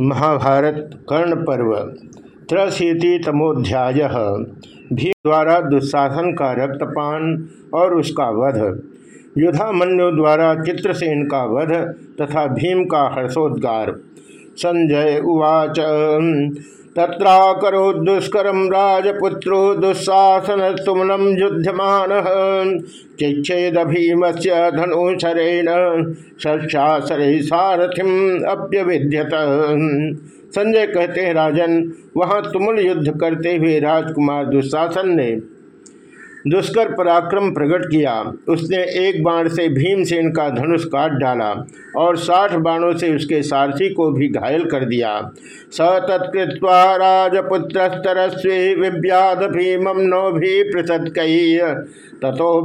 महाभारत कर्ण पर्व त्रशीति तमोध्याय, भीम द्वारा दुस्साहन का रक्तपान और उसका वध, युधामन्यु द्वारा चित्रसेन का वध तथा भीम का हर्षोद्गार। संजय उवाच। तत्राकरो दुष्करम राजपुत्रो दुस्साहसन सुमनम युद्धमान। चिच्छेद भीम से धनुषरेण षासरे सारथिम अप्यविद्यत संजय कहते हैं, राजन, वहाँ तुमुल युद्ध करते हुए राजकुमार दुशासन ने दुष्कर पराक्रम प्रकट किया। उसने एक बाण से भीमसेन का धनुष काट डाला और साठ बाणों से उसके सारथी को भी घायल कर दिया। स तत्कृत्वा राजपुत्रस्तरस्वी विव्याध भीमम नो भी पृथत कही। तथो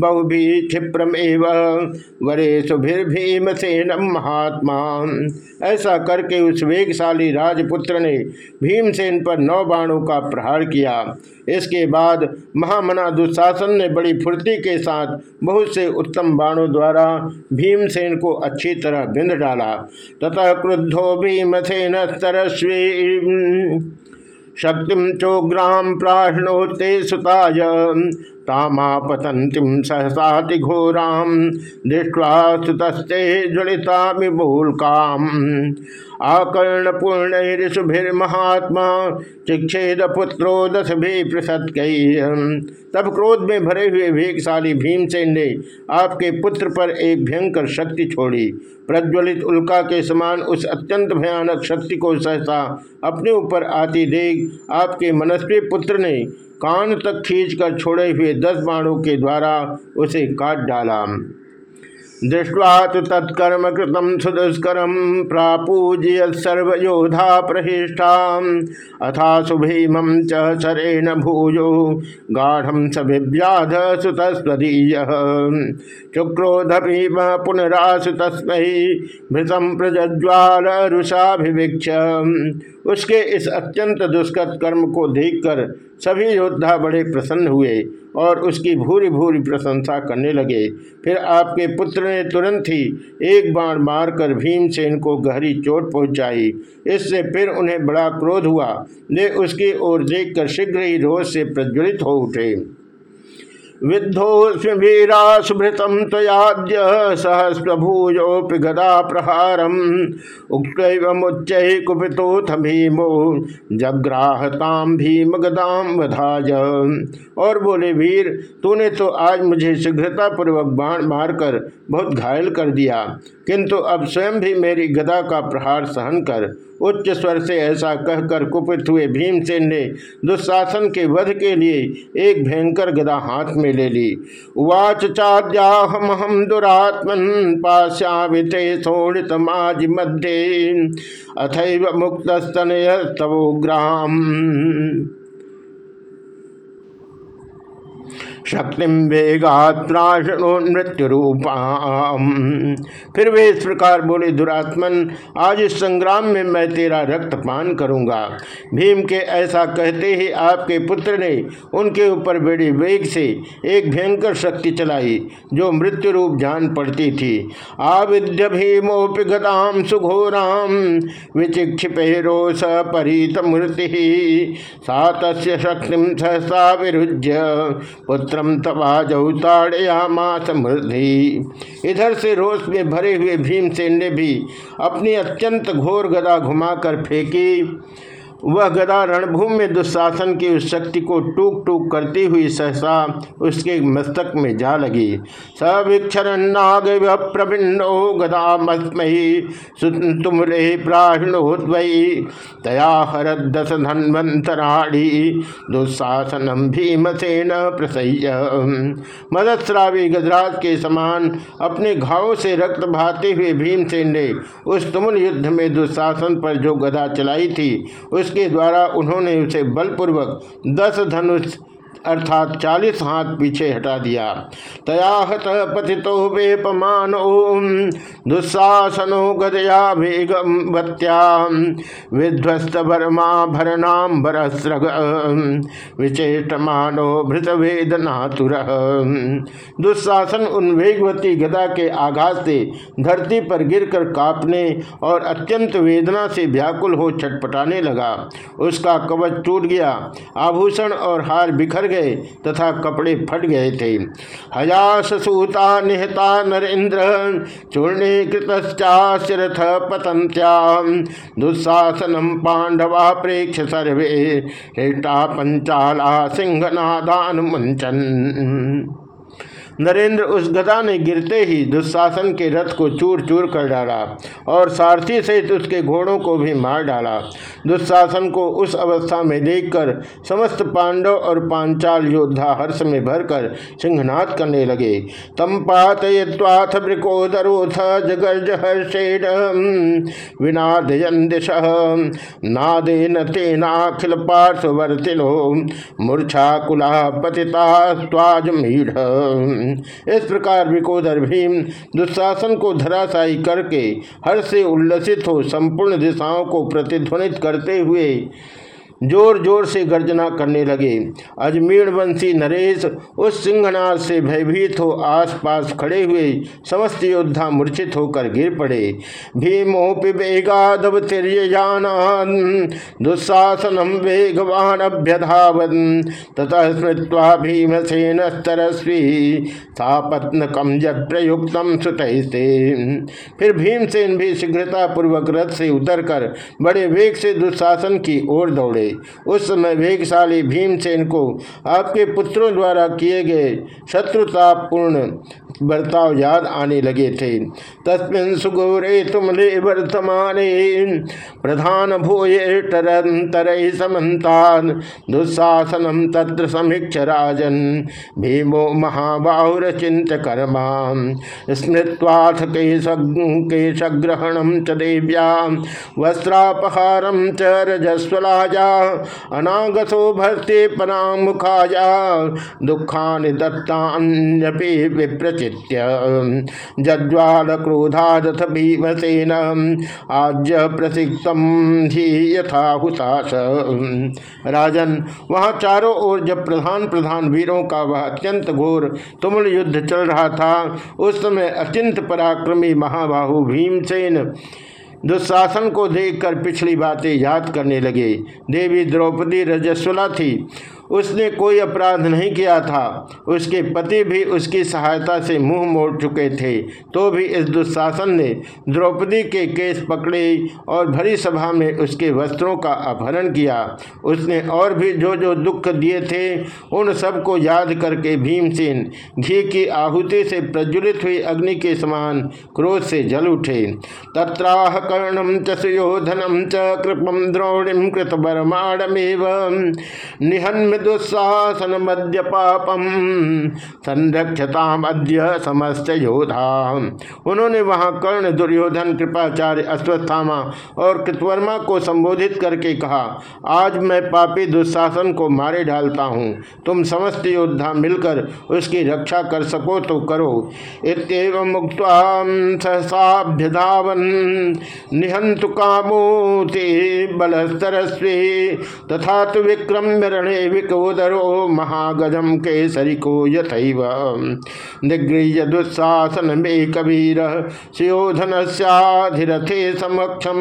बहुभी क्षिप्रम एव। वरे सुभिर्भीमसेनम महात्मा। ऐसा करके उस वेगशाली राजपुत्र ने भीमसेन पर नौ बाणों का प्रहार किया। इसके बाद महामना दुशासन ने बड़ी फुर्ती के साथ बहुत से उत्तम बाणों द्वारा भीमसेन को अच्छी तरह बिंद डाला। तथा क्रुद्धो भीमसेन नरस्वी शक्ति चोग्राम प्राणोते सुताय। तामापतंतिम सहसाति घोराम दृष्टवा सुतस्ते ज्वलिता विभूल काम आकर्ण पूर्ण महात्मा चिक्षेद पुत्रो दस भी प्रसत तब क्रोध में भरे हुए वेगशाली भीमसेन ने आपके पुत्र पर एक भयंकर शक्ति छोड़ी। प्रज्वलित उल्का के समान उस अत्यंत भयानक शक्ति को सहसा अपने ऊपर आती देख आपके मनस्वी पुत्र ने कान तक खींचकर छोड़े हुए दस बाणों के द्वारा उसे काट डाला। दृष्टवा तो तत्कर्म कृतम सुदुष्कर प्रापूज्य सर्वयोधा प्रहिष्ठा। अथा सुभीम चरेण भूजो गाढ़ सभिव्याध सुतस्वीय चुक्रोध भीम पुनरासु तस्म भृतम प्रज्वाल रुषाभिवीक्ष उसके इस अत्यंत दुष्कृत कर्म को देखकर सभी योद्धा बड़े प्रसन्न हुए और उसकी भूरी भूरी प्रशंसा करने लगे। फिर आपके पुत्र ने तुरंत ही एक बाण मारकर भीमसेन को गहरी चोट पहुंचाई। इससे फिर उन्हें बड़ा क्रोध हुआ। वे उसकी ओर देखकर शीघ्र ही रोज से प्रज्वलित हो उठे। विद्धोस्म वीरासुभृतम तयाद्य सहस्रभूजोपि गदा प्रहारम उक्त कुपितोथ भीमो जग्राहताम भीम गदाम वधाज और बोले, वीर, तूने तो आज मुझे शीघ्रता पूर्वक बाण मारकर बहुत घायल कर दिया, किंतु अब स्वयं भी मेरी गदा का प्रहार सहन कर उच्च स्वर से ऐसा कहकर कुपित हुए भीमसेन ने दुशासन के वध के लिए एक भयंकर गदा हाथ में ले ली। उवाच चाद्याहम हम दुरात्मन पाश्याविते सोणित माज मध्य, अथव मुक्त स्तनय ग्राम शक्ति वेगात्राशणो रूपाम फिर वे इस प्रकार बोले, दुरात्मन, आज इस संग्राम में मैं तेरा रक्त पान करूँगा। भीम के ऐसा कहते ही आपके पुत्र ने उनके ऊपर बड़ी वेग से एक भयंकर शक्ति चलाई, जो मृत्यु रूप जान पड़ती थी। आविद्य भीमोपि सुघोराम विचिक्षिपे रोष परित मूर्ति सात शक्ति सहसा विरुज्य, पुत्र पुत्रम तबाजौ ताड़यामा समृद्धि। इधर से रोष में भरे हुए भीमसेन ने भी अपनी अत्यंत घोर गदा घुमाकर फेंकी। वह गदा रणभूमि में दुशासन की उस शक्ति को टूक टूक करती हुई सहसा उसके मस्तक में जा लगी। सभिक्षर नाग प्रभिन्नो गदा मस्मयी तुमरे प्राणोद्वयी तया भीमसेन प्रसह्य। मदस्रावी गजराज के समान अपने घावों से रक्त बहाते हुए भीमसेन ने उस तुमुल युद्ध में दुशासन पर जो गदा चलाई थी, उस उसके द्वारा उन्होंने उसे बलपूर्वक दस धनुष अर्थात चालीस हाथ पीछे हटा दिया। तयाहत पतितो वेपमान दुस्साहसनो गदया भेगवत्या विध्वस्त भरमा भरनाम बरस्रग विचेष्टमानो भृत वेदनातुर दुस्साहसन उन वेगवती गदा के आघात से धरती पर गिरकर कांपने और अत्यंत वेदना से व्याकुल हो छटपटाने लगा। उसका कवच टूट गया। आभूषण और हार बिखर गए तथा कपड़े फट गए थे। हयास सूता निहता नरेन्द्र चूर्णे कृतश्चाशिरथ पतंत्या। दुस्साहसनम पांडवा प्रेक्ष सर्वे हृष्टा पंचाला सिंहनादान मुंचन नरेंद्र उस गदा ने गिरते ही दुशासन के रथ को चूर चूर कर डाला और सारथी सहित उसके घोड़ों को भी मार डाला। दुशासन को उस अवस्था में देखकर समस्त पांडव और पांचाल योद्धा हर्ष में भरकर सिंहनाथ करने लगे। तम पातय्वाथ ब्रिकोदरोथ जगर्ज हर्षेण, विनादयन दिश, नादेन तेनाखिल पार्श्ववर्तिनो मूर्छा कुला पतिता स्वाज मीढ़ इस प्रकार विकोदर भीम दुशासन को धराशायी करके हर से उल्लसित हो संपूर्ण दिशाओं को प्रतिध्वनित करते हुए ज़ोर ज़ोर से गर्जना करने लगे। अजमेर वंशी नरेश उस सिंहनाथ से भयभीत हो आसपास खड़े हुए समस्त योद्धा मूर्छित होकर गिर पड़े। भीमोपि वेगादव दुस्साहसनम वेगवान अभ्यधावन। ततः स्मृत्वा भीमसेन तरस्वी सापत्न कम जब प्रयुक्तम सुत फिर भीमसेन भी शीघ्रता पूर्वक रथ से उतरकर बड़े वेग से दुशासन की ओर दौड़े। उस समय वेगशाली भीमसेन को आपके पुत्रों द्वारा किए गए शत्रुतापूर्ण बर्ताव याद आने लगे थे। तस्मिन सुगौरे तुमले वर्तमाने प्रधान भूये तरंतर समन्तान दुस्साहसनम तत्र समीक्ष राजन, भीमो महाबाहुर चिंत कर्मा स्मृत्वाथ केशग्रहणम च देव्या वस्त्रापहारम च रजस्वलाजा अनागसो भर्ते परामुखाया दुखानि दत्तान्यपि विप्रचित्य। जज्वाल क्रोधादथ भीमसेन आज्य प्रसिक्तम ही यथा हुताश। राजन, वहाँ चारों ओर जब प्रधान प्रधान वीरों का वह अत्यंत घोर तुमुल युद्ध चल रहा था, उस समय अत्यंत पराक्रमी महाबाहु भीमसेन दुशासन को देखकर पिछली बातें याद करने लगे। देवी द्रौपदी रजस्वला थी। उसने कोई अपराध नहीं किया था। उसके पति भी उसकी सहायता से मुँह मोड़ चुके थे। तो भी इस दुशासन ने द्रौपदी के केस पकड़े और भरी सभा में उसके वस्त्रों का अपहरण किया। उसने और भी जो जो दुख दिए थे, उन सबको याद करके भीमसेन घी की आहुति से प्रज्वलित हुई अग्नि के समान क्रोध से जल उठे। तत्राह कर्णम च सुयोधनम च कृपम द्रोणिम कृत बरमाणमेव निहन्म दुस्साहसन मध्य पापम संरक्षता मध्य समस्त योधा उन्होंने वहाँ कर्ण दुर्योधन, कृपाचार्य अश्वत्थामा और कृतवर्मा को संबोधित करके कहा, आज मैं पापी दुस्शासन को मारे डालता हूँ। तुम समस्त योद्धा मिलकर उसकी रक्षा कर सको तो करो। इतव मुक्त सहसाभ्यधावन। निहंतु कामोते बलस्तरस्वी। तथा तो विक्रम्य रणे विकोदरो महागजम केसरिको यथैव। निगृह्य दुस्साहसन मे कबीर सुयोधन सधिरथे समक्षम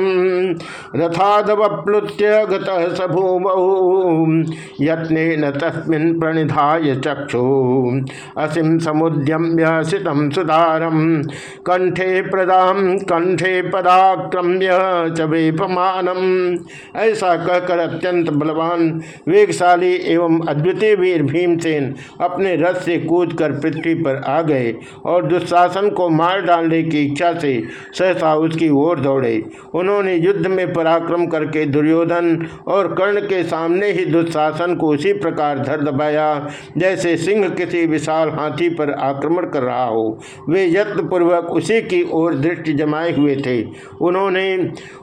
रथादवप्लुत्य गभूमौ यत्न तस्मिन् प्रणिधाय चक्षु। असिम समुद्यम्य सितम सुधारम कंठे प्रदाम कंठे पदाक्रम्य च वेपमानम ऐसा कहकर अत्यंत बलवान, वेगशाली एवं अद्वितीय वीर भीमसेन अपने रथ से कूद कर पृथ्वी पर आ गए और दुशासन को मार डालने की इच्छा से सहसा उसकी ओर दौड़े। उन्होंने युद्ध में पराक्रम करके दुर्योधन और कर्ण के सामने ही दुशासन को उसी प्रकार धर दबाया, जैसे सिंह किसी विशाल हाथी पर आक्रमण कर रहा हो। वे यत्नपूर्वक उसी की ओर दृष्टि जमाए हुए थे। उन्होंने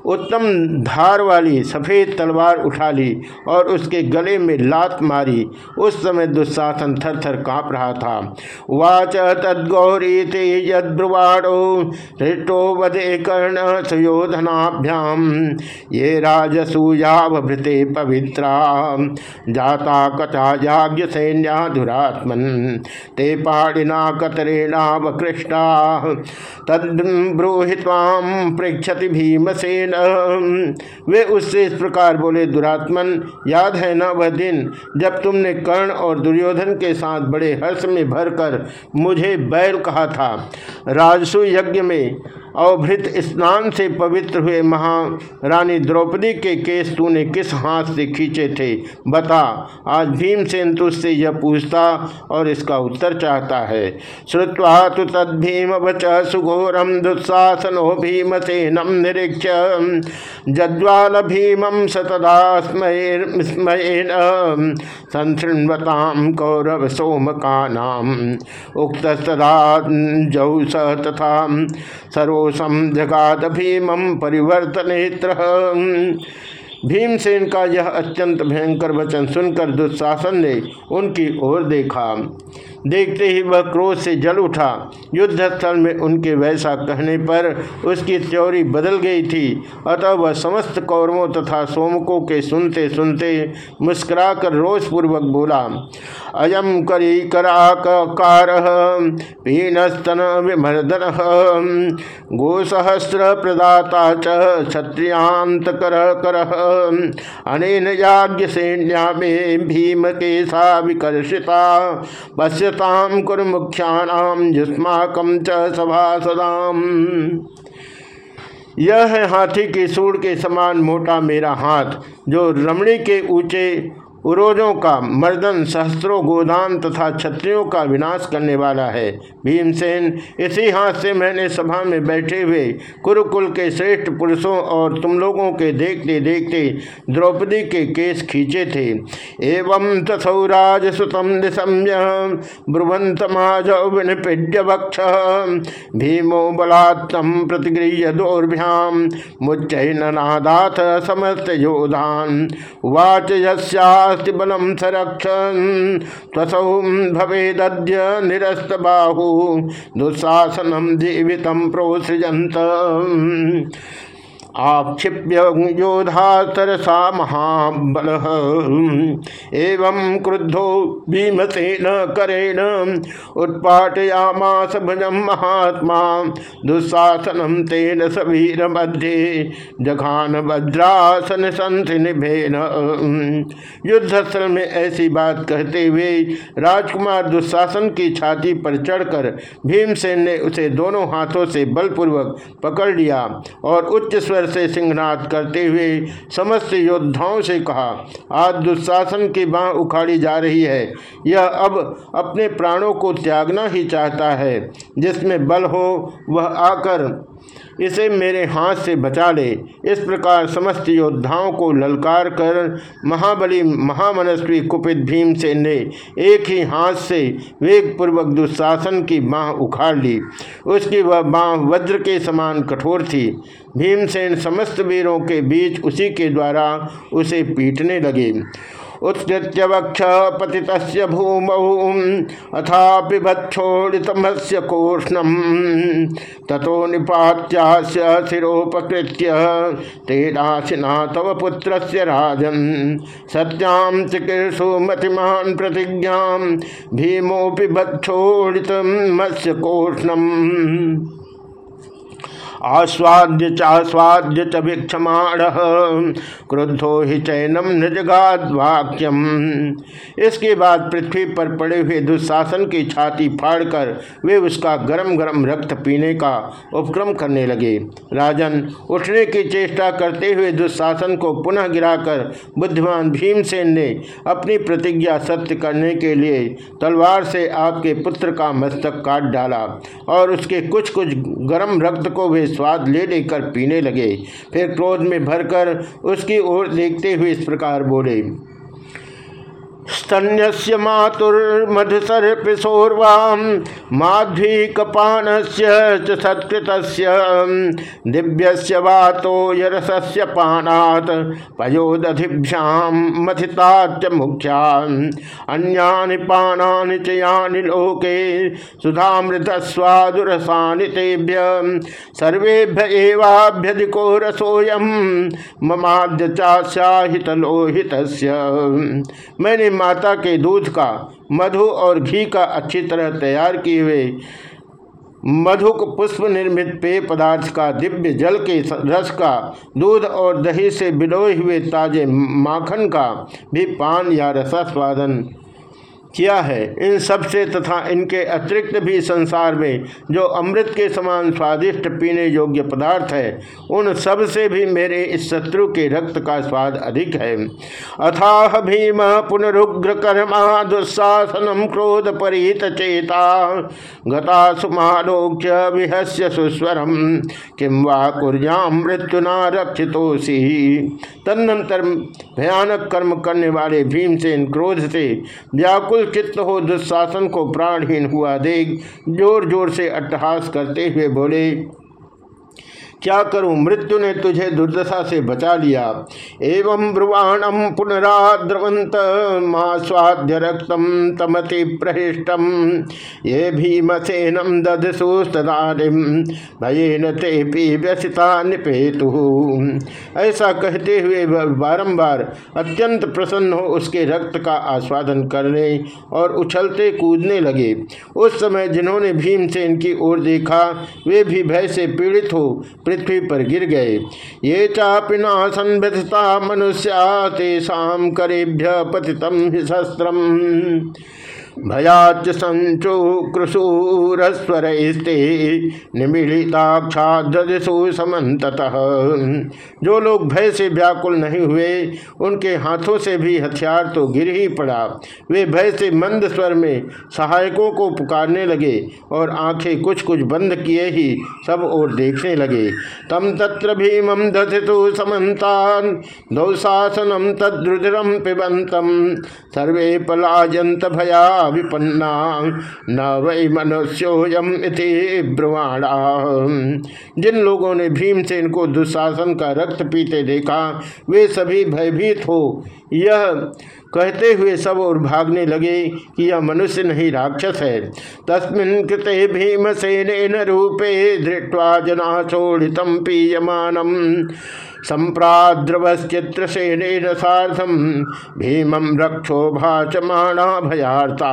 उत्तम धार वाली सफ़ेद तलवार उठा ली और उसके गले में लात मारी। उस समय दुस्साहसन थर थर काँप रहा था। वाच तद्गौरी ते यद्रुवाणो हृष्टो वदे कर्ण सुयोधनाभ्याम। ये राजसूयावभृते पवित्रा। जाता कचा याज्ञ सैन्याधुरात्मन ते पाणिना कतरेणावकृष्टा तद्ब्रूहिताम पृक्षति भीमसेन। वे उससे इस प्रकार बोले, दुरात्मन, याद है न वह दिन जब तुमने कर्ण और दुर्योधन के साथ बड़े हर्ष में भरकर मुझे बैल कहा था राजसु यज्ञ में अवभृत स्नान से पवित्र हुए महारानी द्रौपदी के केस तूने किस हाथ से खींचे थे? बता। आज भीमसेन तुझसे यह पूछता और इसका उत्तर चाहता है। श्रुवा तो तद भीम वच सुघोरम दुस्साहसनो भीमसेनम निरीक्ष। जज्वाल भीमम सतदा स्मयेन संशृण्वताम कौरव सोम का नाम उक्त सदा जौ तथा सरोसम जगात भीमम परिवर्तनेत्र। भीमसेन का यह अत्यंत भयंकर वचन सुनकर दुशासन ने उनकी ओर देखा। देखते ही वह क्रोध से जल उठा। युद्ध स्थल में उनके वैसा कहने पर उसकी त्योरी बदल गई थी। अतः वह समस्त कौरवों तथा सोमकों के सुनते सुनते मुस्कुराकर रोषपूर्वक बोला अयम करी कराकार पीनस्तन विमर्दन गोसहस्र प्रदाता क्षत्रियांत कर कर अनेन याज्ञ सैन्या में भीम के सा विकर्षिता। पश्यताम कुर मुख्यानाम युष्माकम च सभासदाम यह है हाथी के सूर के समान मोटा मेरा हाथ, जो रमणी के ऊँचे उरोजों का मर्दन सहस्त्रों गोदान तथा क्षत्रियों का विनाश करने वाला है। भीमसेन, इसी हाथ से मैंने सभा में बैठे हुए कुरुकुल के श्रेष्ठ पुरुषों और तुम लोगों के देखते देखते द्रौपदी के केस खींचे थे। एवं तथौराज सुतम निशम्य ब्रुवंतमाजौविनपिड्य वक्ष। भीमो बलात्म प्रतिगृह्य दौर्भ्याम मुच्चैनादाथ समस्त योधान। वाच यस्या बलम संरक्षण भवेद्य निरस्त बाहु दुशासनम जीवित प्रोसृजंत आक्षिप्य महाबल। एवं क्रुद्धो भीमसेन करेण उत्पाटयामास महात्मा तेन सवीर मध्य जघान वज्रासन संत निभेन युद्धस्थल में ऐसी बात कहते हुए राजकुमार दुशासन की छाती पर चढ़कर भीमसेन ने उसे दोनों हाथों से बलपूर्वक पकड़ लिया और उच्च स्वर से सिंहनाथ करते हुए समस्त योद्धाओं से कहा, आज दुशासन की बाह उखाड़ी जा रही है। यह अब अपने प्राणों को त्यागना ही चाहता है। जिसमें बल हो, वह आकर इसे मेरे हाथ से बचा ले। इस प्रकार समस्त योद्धाओं को ललकार कर महाबली, महामनस्वी कुपित भीमसेन ने एक ही हाथ से वेग पूर्वक दुशासन की बाह उखाड़ ली। उसकी वह बाह वज्र के समान कठोर थी। भीमसेन समस्त वीरों के बीच उसी के द्वारा उसे पीटने लगे। उत्कृत्य वक्ष पति भूमौ अथा पिबक्षोड़ितमस्य कोष्णम तथो निपात्यास्य शिरोपकृत्य तेनाशिना तव पुत्र राजन। सत्यां चिकीर्षु मतिमान प्रतिज्ञा भीमोपि बक्षोड़ितमस्य कोष्णम आस्वाद्य चास्वाद्य च वीक्षमाण क्रुद्धो ही चैनम निजगाद वाक्यम। इसके बाद पृथ्वी पर पड़े हुए दुशासन की छाती फाड़कर वे उसका गरम गरम रक्त पीने का उपक्रम करने लगे। राजन उठने की चेष्टा करते हुए दुशासन को पुनः गिराकर बुद्धिमान भीमसेन ने अपनी प्रतिज्ञा सत्य करने के लिए तलवार से आपके पुत्र का मस्तक काट डाला और उसके कुछ कुछ गर्म रक्त को वे स्वाद ले लेकर पीने लगे। फिर क्रोध में भरकर उसकी ओर देखते हुए इस प्रकार बोले स्तन्यस्य मातुर्मधुसर्पिशोर्वां, माध्वीकपानस्य च सत्कृतस्य, दिव्यस्य वातो यरसस्य पानात्, पयोदधिभ्यां मथिताच्च मुख्यान् अन्यानि पानानि च यानि लोके सुधामृतस्वादुरसानि तेभ्य सर्वेभ्य एवाभ्यधिको रसोऽयं, ममाद्य चास्याहितलोहितस्य। मैंने माता के दूध का, मधु और घी का अच्छी तरह तैयार किए हुए मधुक पुष्प निर्मित पेय पदार्थ का दिव्य जल के रस का, दूध और दही से बिलोए हुए ताजे माखन का भी पान या रसास्वादन। किया है। इन सबसे तथा इनके अतिरिक्त भी संसार में जो अमृत के समान स्वादिष्ट पीने योग्य पदार्थ है, उन सबसे भी मेरे इस शत्रु के रक्त का स्वाद अधिक है। अथाह भीम पुनरुग्र कर्मा दुस्साहसनम क्रोध परित चेता, गता सुमालोक्य विहस्य सुस्वरम। किम वा कुर्याम मृत्युना रक्षितोषी तदनंतर भयानक कर्म करने वाले भीम भीमसेन क्रोध से व्याकुल व्याकुल चित्त हो, दुशासन को प्राणहीन हुआ देख ज़ोर ज़ोर से अट्टहास करते हुए बोले क्या करूँ? मृत्यु ने तुझे दुर्दशा से बचा लिया। एवं ब्रुवाणम पुनराद्रवंत मास्वाद्य रक्तम तमति प्रहिष्टम। ये भीमसेनम दधसुस्तदारिम भयेन ते व्यसिता निपेतु। ऐसा कहते हुए बारंबार अत्यंत प्रसन्न हो उसके रक्त का आस्वादन करने और उछलते कूदने लगे। उस समय जिन्होंने भीमसेन की ओर देखा, वे भी भय से पीड़ित हो पृथ्वी पर गिर गए। ये चापिना संविधता मनुष्या तेषा करेभ्य पतितम शस्त्रम। भयाच संचो कृशूरस्वर निमिलिताक्षाधसु समत जो लोग भय से व्याकुल नहीं हुए, उनके हाथों से भी हथियार तो गिर ही पड़ा। वे भय से मंद स्वर में सहायकों को पुकारने लगे और आँखें कुछ कुछ बंद किए ही सब और देखने लगे। तम तत्र भीमम दधितु समन्तान दौशासनम तद्रुद्रम पिबंतम सर्वे पलायंत भया विपन्ना न वै मनुष्योयम इति ब्रुवाणा। जिन लोगों ने भीमसेन को दुशासन का रक्त पीते देखा, वे सभी भयभीत हो। यह कहते हुए सब और भागने लगे कि यह मनुष्य नहीं, राक्षस है। तस्मिन कृते भीमसेन रूपे धृत्वा जना चोड़ितम पीयमानम। संप्राद्रवश्चित्रसेन साधम भीमम रक्षो भाचमाणा भयार्ता।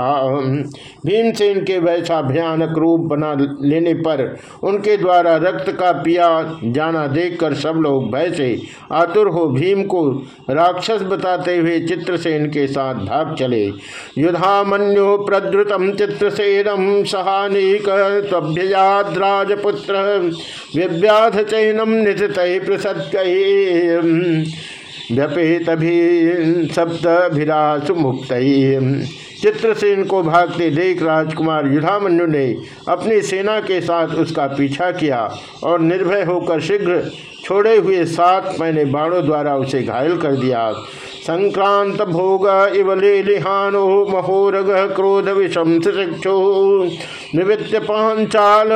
भीमसेन के वैसा भयानक रूप बना लेने पर उनके द्वारा रक्त का पिया जाना देखकर सब लोग भय से आतुर हो भीम को राक्षस बताते हुए चित्रसेन के साथ भाग चले। युधामन्यु प्रद्रुतम चित्रसेनम सहानिक विव्याध चैनम नित प्रसत्य व्यपेत भी सप्तभिरासु मुक्त चित्रसेन को भागते देख राजकुमार युधामन्यु ने अपनी सेना के साथ उसका पीछा किया और निर्भय होकर शीघ्र छोड़े हुए सात मैंने बाणों द्वारा उसे घायल कर दिया। संक्रांत भोग इव लिहानो महोरग क्रोध विषम शिक्षो। निवृत्त पांचाल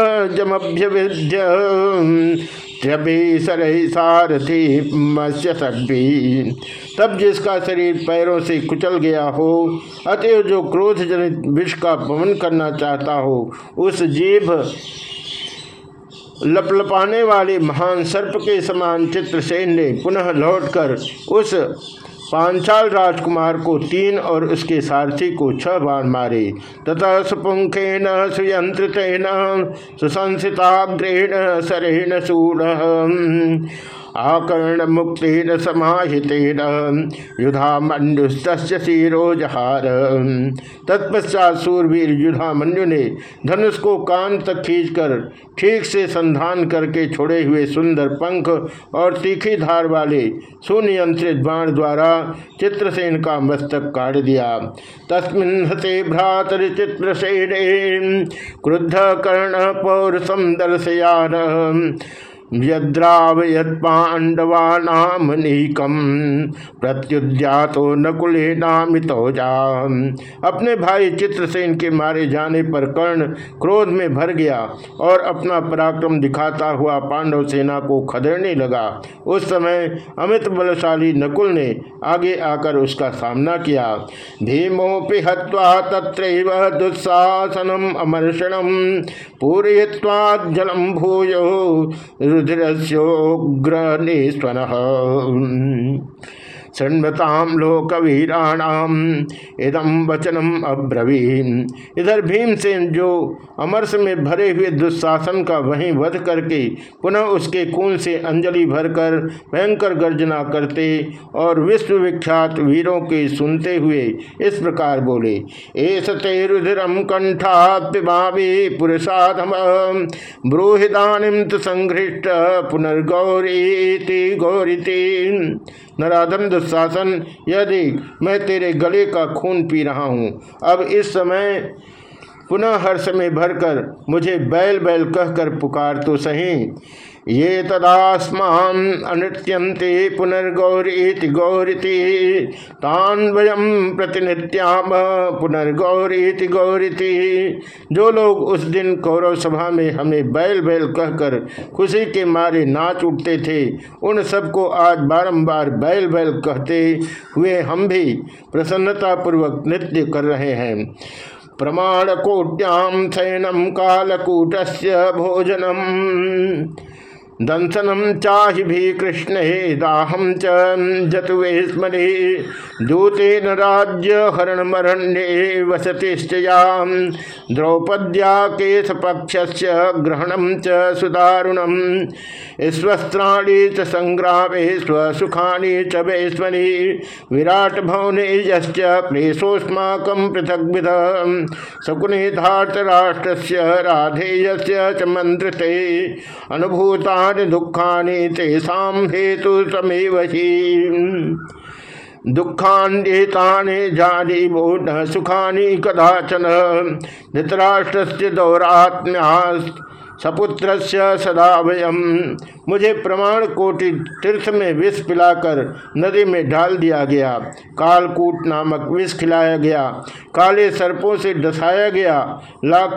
सारथी तब जिसका शरीर पैरों से कुचल गया हो, अतएव जो क्रोध जनित विष का पवन करना चाहता हो, उस जीभ लपलपाने वाले महान सर्प के समान चित्रसेन ने पुनः लौटकर उस पांचाल राजकुमार को तीन और उसके सारथी को छह बार मारे। तथा सुपुंखेन, सुयंत्रितेन, सुसंसिताग्रेण, सरेण सूढ़। आकर्ण मुक्तेन समाहितेन युधामन्युस्त शिरोजहार। तत्पश्चात सूरवीर युधामन्यु ने धनुष को कान तक खींचकर ठीक से संधान करके छोड़े हुए सुंदर पंख और तीखी धार वाले सुनियंत्रित बाण द्वारा चित्रसेन का मस्तक काट दिया। तस्मिन हते भ्रातर चित्रसेन क्रुद्ध कर्ण पौर दर्शयान यद्रावयत्पांडवानामनीकम प्रत्युद्यातो नकुले नामितौजा अपने भाई चित्रसेन के मारे जाने पर कर्ण क्रोध में भर गया और अपना पराक्रम दिखाता हुआ पांडव सेना को खदेड़ने लगा। उस समय अमित बलशाली नकुल ने आगे आकर उसका सामना किया। भीमोपि हत्वा तत्र दुस्साहसनम अमर्षणम पूरय्वाजलम भूयो। रुद्रस्योग्रनेस्वन शृण्वताम लोकवीराणाम इदम वचनम अब्रवीम। इधर भीमसेन जो अमरस में भरे हुए दुशासन का वहीं वध करके पुनः उसके खून से अंजलि भरकर भयंकर गर्जना करते और विश्वविख्यात वीरों के सुनते हुए इस प्रकार बोले, एस ते रुधिरम कंठात्मावी पुरुषाधम। ब्रूहिदानिम संघृष्ट पुनर्गौरी गौरी नराधम दुशासन यदि मैं तेरे गले का खून पी रहा हूँ। अब इस समय पुनः हर्ष में भरकर मुझे बैल बैल कहकर पुकार तो सही। ये तदास्मान अनृत्यंते पुनर्गौरी गौरीति। तान वयम प्रतिनित्याम पुनर्गौरी गौरीति। जो लोग उस दिन कौरव सभा में हमें बैल बैल कहकर खुशी के मारे नाच उठते थे, उन सबको आज बारंबार बैल बैल कहते हुए हम भी प्रसन्नतापूर्वक नृत्य कर रहे हैं। प्रमाण कोट्याम शयनम कालकूट भोजनम। दंसनम चाहि भी कृष्ण हे दाहम चतुवे स्मरे। दूतेन राज्य हरण मरण्ये वसतिश्चयाम द्रौपद्या केश पक्ष ग्रहणम च सुदारुणम। स्वस्त्राणी च संग्रामे स्वसुखानि च वैस्मनि विराट भवने यश्च क्लेशोस्माक पृथक विध शकुने धार्तराष्ट्र राधेय च मंत्रते अनुभूता दुखानि तेषा हेतु तमेव ही। दुखान्येतानि जानी बहुत न सुखानि कदाचन। धृतराष्ट्र दौरात्म्या सपुत्र सदा वयम। मुझे प्रमाण कोटि तीर्थ में विष पिलाकर नदी में डाल दिया गया। कालकूट नामक विष खिलाया गया। काले सर्पों से डसाया गया।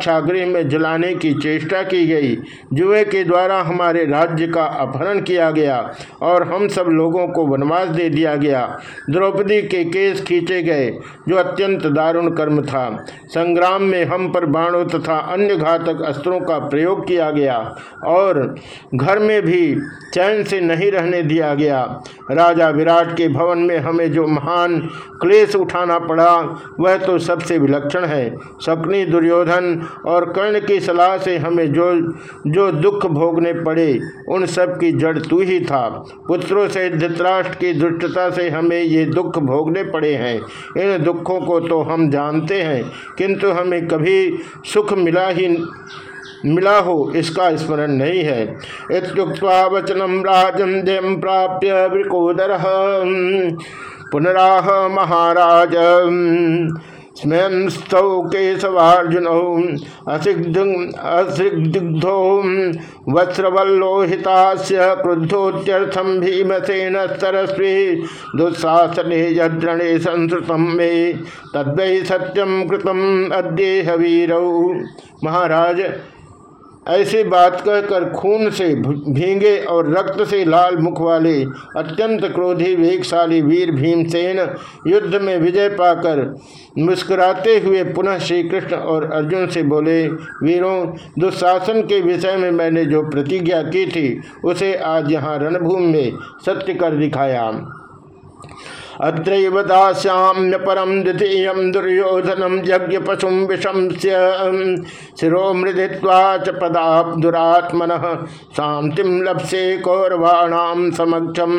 छागरी में जलाने की चेष्टा की गई। जुए के द्वारा हमारे राज्य का अपहरण किया गया और हम सब लोगों को वनवास दे दिया गया। द्रौपदी के केस खींचे गए, जो अत्यंत दारुण कर्म था। संग्राम में हम पर बाणों तथा अन्य घातक अस्त्रों का प्रयोग किया गया और घर में भी चैन से नहीं रहने दिया गया। राजा विराट के भवन में हमें जो महान क्लेश उठाना पड़ा, वह तो सबसे विलक्षण है। शक्नि, दुर्योधन और कर्ण की सलाह से हमें जो जो दुख भोगने पड़े, उन सब की जड़ तू ही था। पुत्रों से, धृतराष्ट्र की दुष्टता से हमें ये दुख भोगने पड़े हैं। इन दुखों को तो हम जानते हैं, किंतु हमें कभी सुख मिला ही मिला हो, इसका स्मरण नहीं है। वचनम राजम जयम प्राप्य वृकोदर। पुनराह महाराज, स्मयं स्तौ केशवार्जुन, असिग्धो वस्त्रवल्लोहितास्य क्रुद्धोत्यर्थम भीमसेन सरस्वी दुस्साहसने यद्रणे संस्कृतम मे, तद्वै सत्यम कृतम अद्येह वीरौ महाराज ऐसी बात कहकर खून से भींगे और रक्त से लाल मुख वाले अत्यंत क्रोधी, वेगशाली वीर भीमसेन युद्ध में विजय पाकर मुस्कुराते हुए पुनः श्री कृष्ण और अर्जुन से बोले, वीरों, दुशासन के विषय में मैंने जो प्रतिज्ञा की थी, उसे आज यहाँ रणभूमि में सत्य कर दिखाया। अत्र दास्याम्य परम द्वितीय दुर्योधनम यज्ञ पशु विशंस्य शिरो मृदित्वा च पदा दुरात्मन शांतिम लपसे कौरवाणाम समक्षम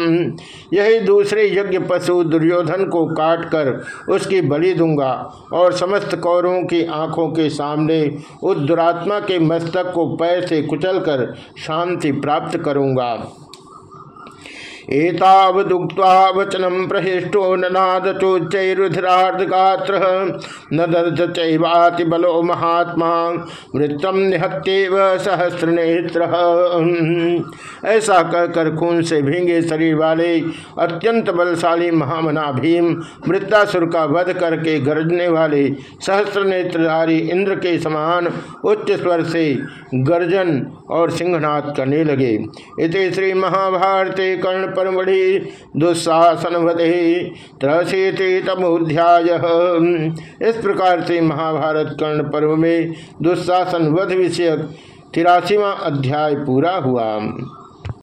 यही दूसरे यज्ञ पशु दुर्योधन को काट कर उसकी बलि दूँगा और समस्त कौरवों की आँखों के सामने उस दुरात्मा के मस्तक को पैर से कुचलकर शांति प्राप्त करूँगा। एतावदुक्त्वा वचनम प्रहिष्टो ननाद चोच्चैरुधिरार्ध गात्र न दर्द चैवाति बलो महात्मा मृतम निहत्यव सहस्र नेत्र ऐसा कहकर खून से भींगे शरीर वाले अत्यंत बलशाली महामना भीम मृतासुर का वध करके गरजने वाले सहस्र नेत्रधारी इंद्र के समान उच्च स्वर से गर्जन और सिंहनाथ करने लगे। इस श्री महाभारते कर्ण परमढ़ि दुस्साहसन वधे त्रशीति तमोध्याय इस प्रकार से महाभारत कर्ण पर्व में दुस्साहसन वध विषयक तिरासीवा अध्याय पूरा हुआ।